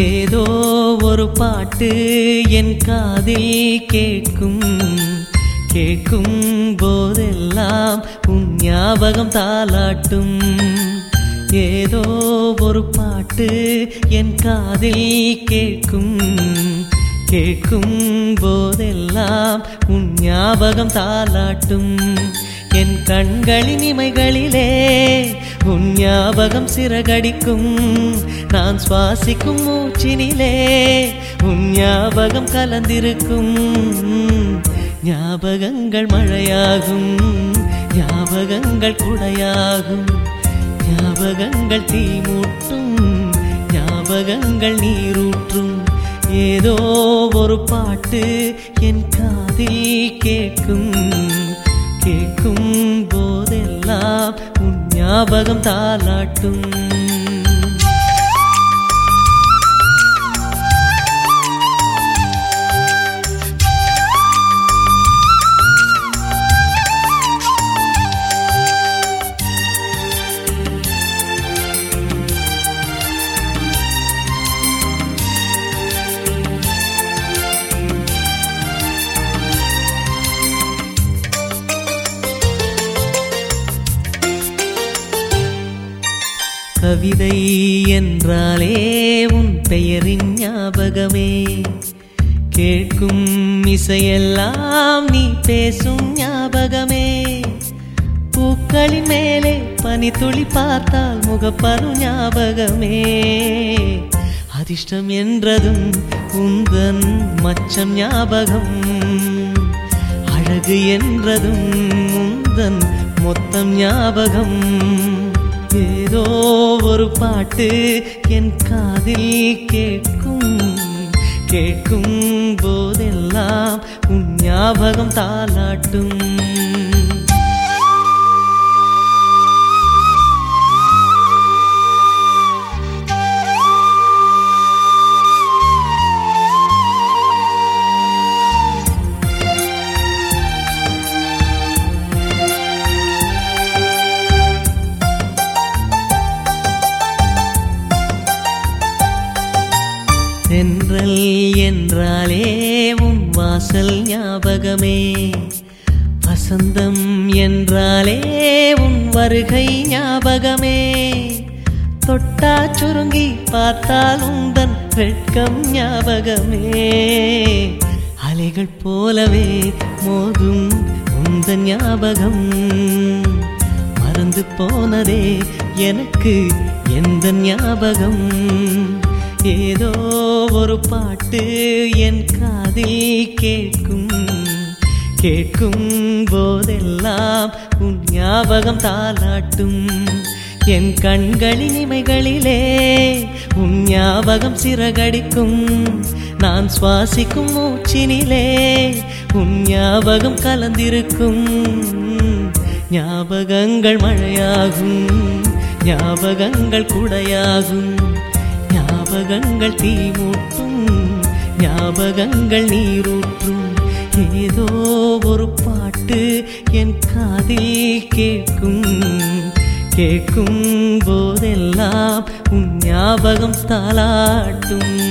ஏதோ ஒரு பாட்டு என் காதில் கேட்கும். கேட்கும் போதெல்லாம் உன் ஞாபகம் தாளாட்டும். ஏதோ ஒரு பாட்டு என் காதில் கேட்கும். கேட்கும் போதெல்லாம் உன் ஞாபகம் தாளாட்டும். என் கண்களின் இமைகளிலே உன் ஞாபகம் சிறகடிக்கும். நான் சுவாசிக்கும் மூச்சினிலே உன் ஞாபகம் கலந்திருக்கும். ஞாபகங்கள் மழையாகும் ஞாபகங்கள் குடையாகும். ஞாபகங்கள் தீ மூட்டும் ஞாபகங்கள் நீரூற்றும். ஏதோ ஒரு பாட்டு என் காதில் கேட்கும். ஞாபகம் தாளாட்டும் கவிதை என்றாலே உன் பெயரின் ஞாபகமே. கேட்கும் இசையெல்லாம் நீ பேசும் ஞாபகமே. பூக்களின் மேலே பனித்துளி பார்த்தால் முகப்பரு ஞாபகமே. அதிர்ஷ்டம் என்றதும் உந்தன் மச்சம் ஞாபகம். அழகு என்றதும் உந்தன் மொத்தம் ஞாபகம். ஏதோ ஒரு பாட்டு என் காதில் கேட்கும். கேட்கும் போதெல்லாம் உன் ஞாபகம் தாளாட்டும். தென்றல் என்றாலே உன் வாசல் ஞாபகமே. வசந்தம் என்றாலே உன் வருகை ஞாபகமே. தொட்டா சுருங்கி பார்த்தால் உந்தன் வெட்கம் ஞாபகமே. அலைகள் போலவே மோதும் உந்தன் ஞாபகம். மறந்து போனதே எனக்கு எந்த ஞாபகம்? ஏதோ ஒரு பாட்டு என் காதில் கேட்கும். கேட்கும் போதெல்லாம் உன் ஞாபகம் தாளாட்டும் என் கண்களின் இமைகளிலே உன் ஞாபகம் சிறகடிக்கும். நான் சுவாசிக்கும் மூச்சினிலே உன் ஞாபகம் கலந்திருக்கும். ஞாபகங்கள் மழையாகும் ஞாபகங்கள் குடையாகும். ஞாபகங்கள் தீமூட்டும் ஞாபகங்கள் நீரூற்றும். ஏதோ ஒரு பாட்டு என் காதில் கேட்கும். கேட்கும் போதெல்லாம் உன் ஞாபகம் தாளாட்டும்.